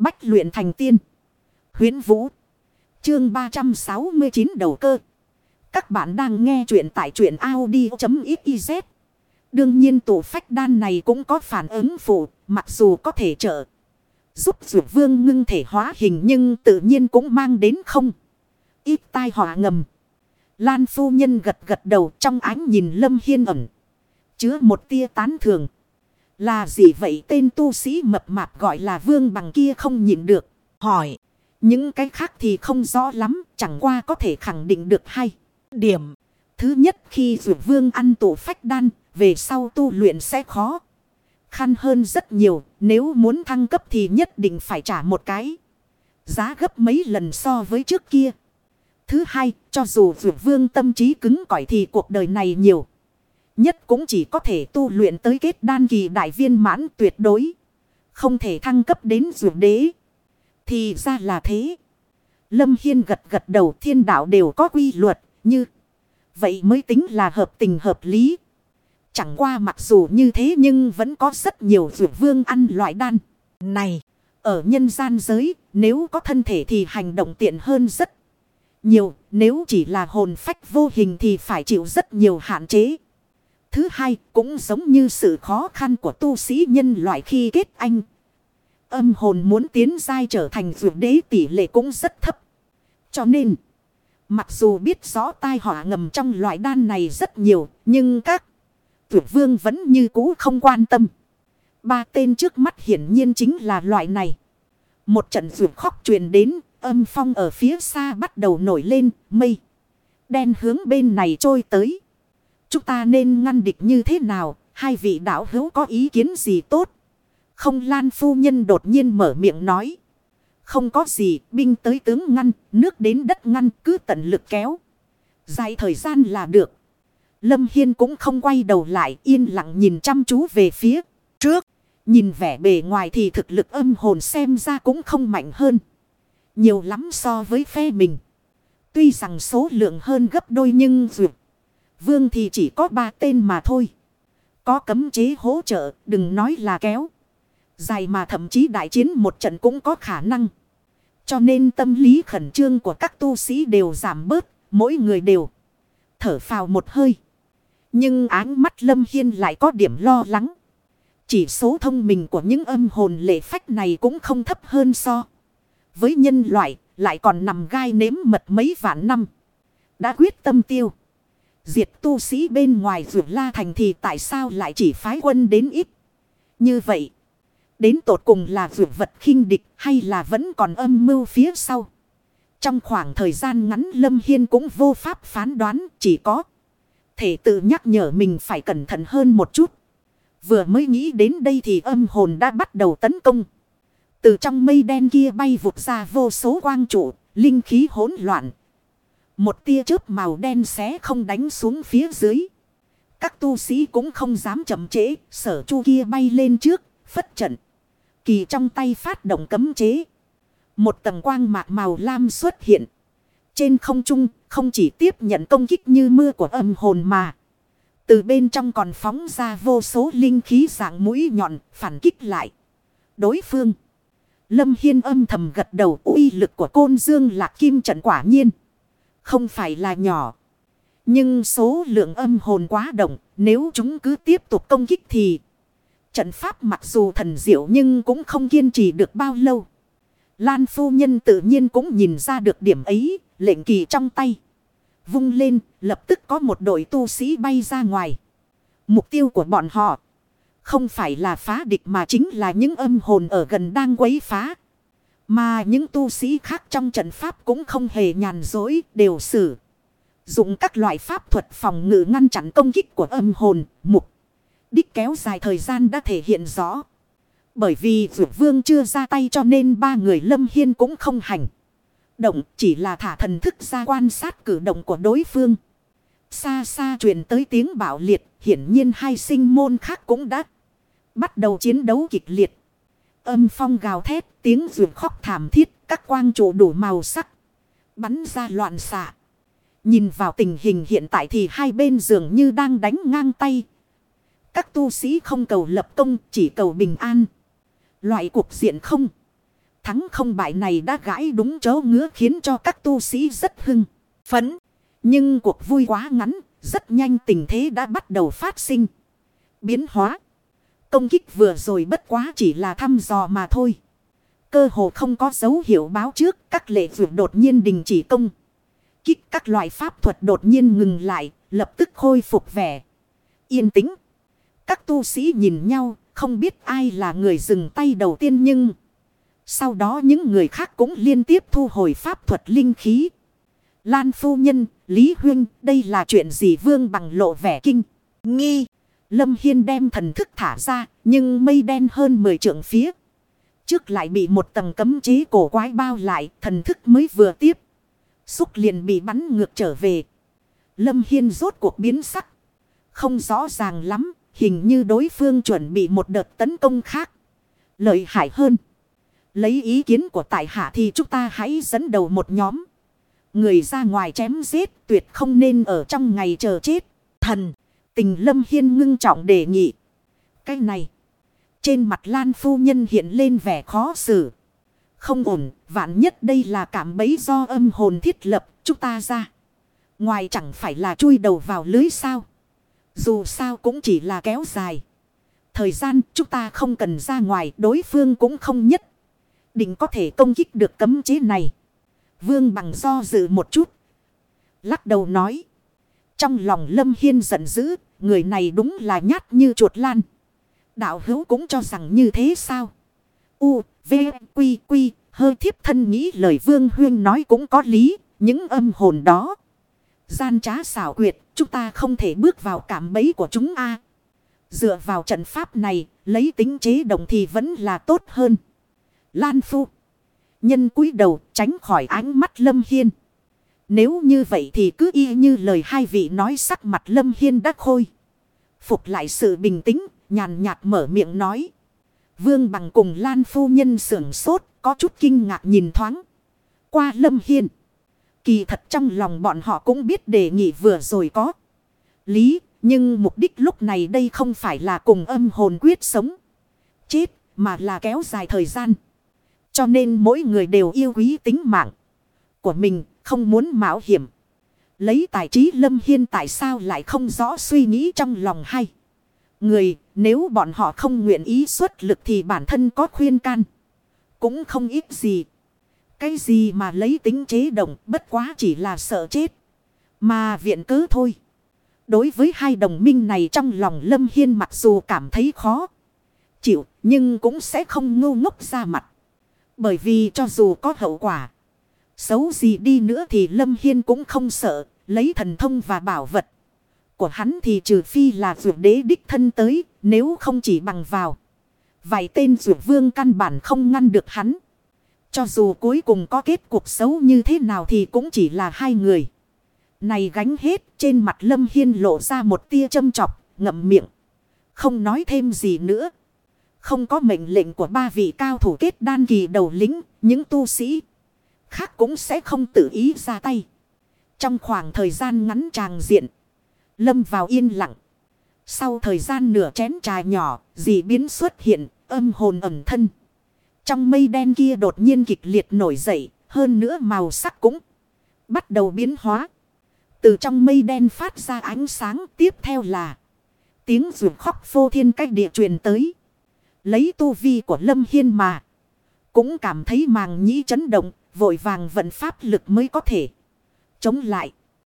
Bách luyện thành tiên. Huyến Vũ. Chương 369 đầu cơ. Các bạn đang nghe truyện tại truyện Audi.xyz. Đương nhiên tủ phách đan này cũng có phản ứng phụ. Mặc dù có thể trợ. Giúp dược vương ngưng thể hóa hình nhưng tự nhiên cũng mang đến không. Ít tai họa ngầm. Lan phu nhân gật gật đầu trong ánh nhìn lâm hiên ẩn. Chứa một tia tán thường. Là gì vậy tên tu sĩ mập mạp gọi là vương bằng kia không nhìn được. Hỏi. Những cái khác thì không rõ lắm. Chẳng qua có thể khẳng định được hay. Điểm. Thứ nhất khi dù vương ăn tổ phách đan. Về sau tu luyện sẽ khó. Khăn hơn rất nhiều. Nếu muốn thăng cấp thì nhất định phải trả một cái. Giá gấp mấy lần so với trước kia. Thứ hai, cho dù dù vương tâm trí cứng cỏi thì cuộc đời này nhiều. Nhất cũng chỉ có thể tu luyện tới kết đan kỳ đại viên mãn tuyệt đối. Không thể thăng cấp đến rượu đế. Thì ra là thế. Lâm Hiên gật gật đầu thiên đạo đều có quy luật như. Vậy mới tính là hợp tình hợp lý. Chẳng qua mặc dù như thế nhưng vẫn có rất nhiều rượu vương ăn loại đan. Này, ở nhân gian giới, nếu có thân thể thì hành động tiện hơn rất nhiều, nếu chỉ là hồn phách vô hình thì phải chịu rất nhiều hạn chế. Thứ hai, cũng giống như sự khó khăn của tu sĩ nhân loại khi kết anh. Âm hồn muốn tiến dai trở thành vượt đế tỷ lệ cũng rất thấp. Cho nên, mặc dù biết rõ tai họa ngầm trong loại đan này rất nhiều, nhưng các vượt vương vẫn như cũ không quan tâm. Ba tên trước mắt hiển nhiên chính là loại này. Một trận vượt khóc truyền đến, Âm phong ở phía xa bắt đầu nổi lên, mây. Đen hướng bên này trôi tới. Chúng ta nên ngăn địch như thế nào? Hai vị đạo hữu có ý kiến gì tốt? Không lan phu nhân đột nhiên mở miệng nói. Không có gì, binh tới tướng ngăn, nước đến đất ngăn, cứ tận lực kéo. Dài thời gian là được. Lâm Hiên cũng không quay đầu lại, yên lặng nhìn chăm chú về phía trước. Nhìn vẻ bề ngoài thì thực lực âm hồn xem ra cũng không mạnh hơn. Nhiều lắm so với phe mình. Tuy rằng số lượng hơn gấp đôi nhưng duyệt. Vương thì chỉ có ba tên mà thôi. Có cấm chế hỗ trợ đừng nói là kéo. Dài mà thậm chí đại chiến một trận cũng có khả năng. Cho nên tâm lý khẩn trương của các tu sĩ đều giảm bớt. Mỗi người đều thở phào một hơi. Nhưng áng mắt Lâm Hiên lại có điểm lo lắng. Chỉ số thông minh của những âm hồn lệ phách này cũng không thấp hơn so với nhân loại, lại còn nằm gai nếm mật mấy vạn năm. Đã quyết tâm tiêu. Diệt tu sĩ bên ngoài vượt la thành thì tại sao lại chỉ phái quân đến ít. Như vậy, đến tột cùng là vượt vật khinh địch hay là vẫn còn âm mưu phía sau. Trong khoảng thời gian ngắn Lâm Hiên cũng vô pháp phán đoán chỉ có. Thể tự nhắc nhở mình phải cẩn thận hơn một chút. Vừa mới nghĩ đến đây thì âm hồn đã bắt đầu tấn công. Từ trong mây đen kia bay vụt ra vô số quang trụ, linh khí hỗn loạn. Một tia chớp màu đen xé không đánh xuống phía dưới. Các tu sĩ cũng không dám chậm trễ, sở chu kia bay lên trước, phất trận. Kỳ trong tay phát động cấm chế. Một tầng quang mạc màu lam xuất hiện. Trên không trung, không chỉ tiếp nhận công kích như mưa của âm hồn mà. Từ bên trong còn phóng ra vô số linh khí dạng mũi nhọn, phản kích lại. Đối phương. Lâm Hiên âm thầm gật đầu uy lực của côn dương lạc kim trận quả nhiên. Không phải là nhỏ. Nhưng số lượng âm hồn quá động. Nếu chúng cứ tiếp tục công kích thì. Trận pháp mặc dù thần diệu nhưng cũng không kiên trì được bao lâu. Lan phu nhân tự nhiên cũng nhìn ra được điểm ấy. Lệnh kỳ trong tay. Vung lên, lập tức có một đội tu sĩ bay ra ngoài. Mục tiêu của bọn họ không phải là phá địch mà chính là những âm hồn ở gần đang quấy phá. Mà những tu sĩ khác trong trận pháp cũng không hề nhàn dối đều xử. Dùng các loại pháp thuật phòng ngự ngăn chặn công kích của âm hồn, mục. Đích kéo dài thời gian đã thể hiện rõ. Bởi vì vượt vương chưa ra tay cho nên ba người lâm hiên cũng không hành. Động chỉ là thả thần thức ra quan sát cử động của đối phương. Xa xa truyền tới tiếng bạo liệt, hiển nhiên hai sinh môn khác cũng đã bắt đầu chiến đấu kịch liệt. Âm phong gào thét, tiếng ruột khóc thảm thiết, các quang trụ đủ màu sắc. Bắn ra loạn xạ. Nhìn vào tình hình hiện tại thì hai bên dường như đang đánh ngang tay. Các tu sĩ không cầu lập công, chỉ cầu bình an. Loại cuộc diện không. thắng không bại này đã gãi đúng chỗ ngứa khiến cho các tu sĩ rất hưng, phấn. Nhưng cuộc vui quá ngắn, rất nhanh tình thế đã bắt đầu phát sinh. Biến hóa. Công kích vừa rồi bất quá chỉ là thăm dò mà thôi. Cơ hồ không có dấu hiệu báo trước, các lệ vượt đột nhiên đình chỉ công. Kích các loại pháp thuật đột nhiên ngừng lại, lập tức khôi phục vẻ. Yên tĩnh. Các tu sĩ nhìn nhau, không biết ai là người dừng tay đầu tiên nhưng... Sau đó những người khác cũng liên tiếp thu hồi pháp thuật linh khí. Lan phu nhân, Lý Huyên, đây là chuyện gì vương bằng lộ vẻ kinh, nghi. Lâm Hiên đem thần thức thả ra, nhưng mây đen hơn 10 trượng phía. Trước lại bị một tầng cấm chế cổ quái bao lại, thần thức mới vừa tiếp. Xúc liền bị bắn ngược trở về. Lâm Hiên rốt cuộc biến sắc. Không rõ ràng lắm, hình như đối phương chuẩn bị một đợt tấn công khác. Lợi hại hơn. Lấy ý kiến của tại hạ thì chúng ta hãy dẫn đầu một nhóm. Người ra ngoài chém giết tuyệt không nên ở trong ngày chờ chết. Thần, tình lâm hiên ngưng trọng đề nghị. Cái này. Trên mặt Lan phu nhân hiện lên vẻ khó xử. Không ổn, vạn nhất đây là cảm bấy do âm hồn thiết lập, chúng ta ra. Ngoài chẳng phải là chui đầu vào lưới sao. Dù sao cũng chỉ là kéo dài. Thời gian chúng ta không cần ra ngoài, đối phương cũng không nhất. Định có thể công kích được cấm chế này. Vương bằng do dự một chút. Lắc đầu nói. Trong lòng Lâm Hiên giận dữ, người này đúng là nhát như chuột lan. Đạo hữu cũng cho rằng như thế sao? U, V, Quy, Quy, hơi thiếp thân nghĩ lời Vương Huyên nói cũng có lý, những âm hồn đó. Gian trá xảo quyệt, chúng ta không thể bước vào cảm bấy của chúng a Dựa vào trận pháp này, lấy tính chế đồng thì vẫn là tốt hơn. Lan Phu. Nhân cúi đầu tránh khỏi ánh mắt Lâm Hiên. Nếu như vậy thì cứ y như lời hai vị nói sắc mặt Lâm Hiên đắc khôi. Phục lại sự bình tĩnh, nhàn nhạt mở miệng nói. Vương bằng cùng Lan Phu Nhân sưởng sốt, có chút kinh ngạc nhìn thoáng. Qua Lâm Hiên. Kỳ thật trong lòng bọn họ cũng biết đề nghị vừa rồi có. Lý, nhưng mục đích lúc này đây không phải là cùng âm hồn quyết sống. Chết, mà là kéo dài thời gian. Cho nên mỗi người đều yêu quý tính mạng của mình, không muốn mạo hiểm. Lấy tài trí Lâm Hiên tại sao lại không rõ suy nghĩ trong lòng hay. Người, nếu bọn họ không nguyện ý xuất lực thì bản thân có khuyên can. Cũng không ít gì. Cái gì mà lấy tính chế động bất quá chỉ là sợ chết. Mà viện cớ thôi. Đối với hai đồng minh này trong lòng Lâm Hiên mặc dù cảm thấy khó chịu nhưng cũng sẽ không ngu ngốc ra mặt. Bởi vì cho dù có hậu quả. Xấu gì đi nữa thì Lâm Hiên cũng không sợ. Lấy thần thông và bảo vật. Của hắn thì trừ phi là vượt đế đích thân tới. Nếu không chỉ bằng vào. Vài tên vượt vương căn bản không ngăn được hắn. Cho dù cuối cùng có kết cuộc xấu như thế nào thì cũng chỉ là hai người. Này gánh hết trên mặt Lâm Hiên lộ ra một tia châm chọc, ngậm miệng. Không nói thêm gì nữa. Không có mệnh lệnh của ba vị cao thủ kết đan kỳ đầu lính, những tu sĩ khác cũng sẽ không tự ý ra tay. Trong khoảng thời gian ngắn tràng diện, lâm vào yên lặng. Sau thời gian nửa chén trà nhỏ, dị biến xuất hiện, âm hồn ẩm thân. Trong mây đen kia đột nhiên kịch liệt nổi dậy, hơn nữa màu sắc cũng bắt đầu biến hóa. Từ trong mây đen phát ra ánh sáng tiếp theo là tiếng rượu khóc phô thiên cách địa truyền tới. Lấy tu vi của Lâm Hiên mà. Cũng cảm thấy màng nhĩ chấn động, vội vàng vận pháp lực mới có thể. Chống lại.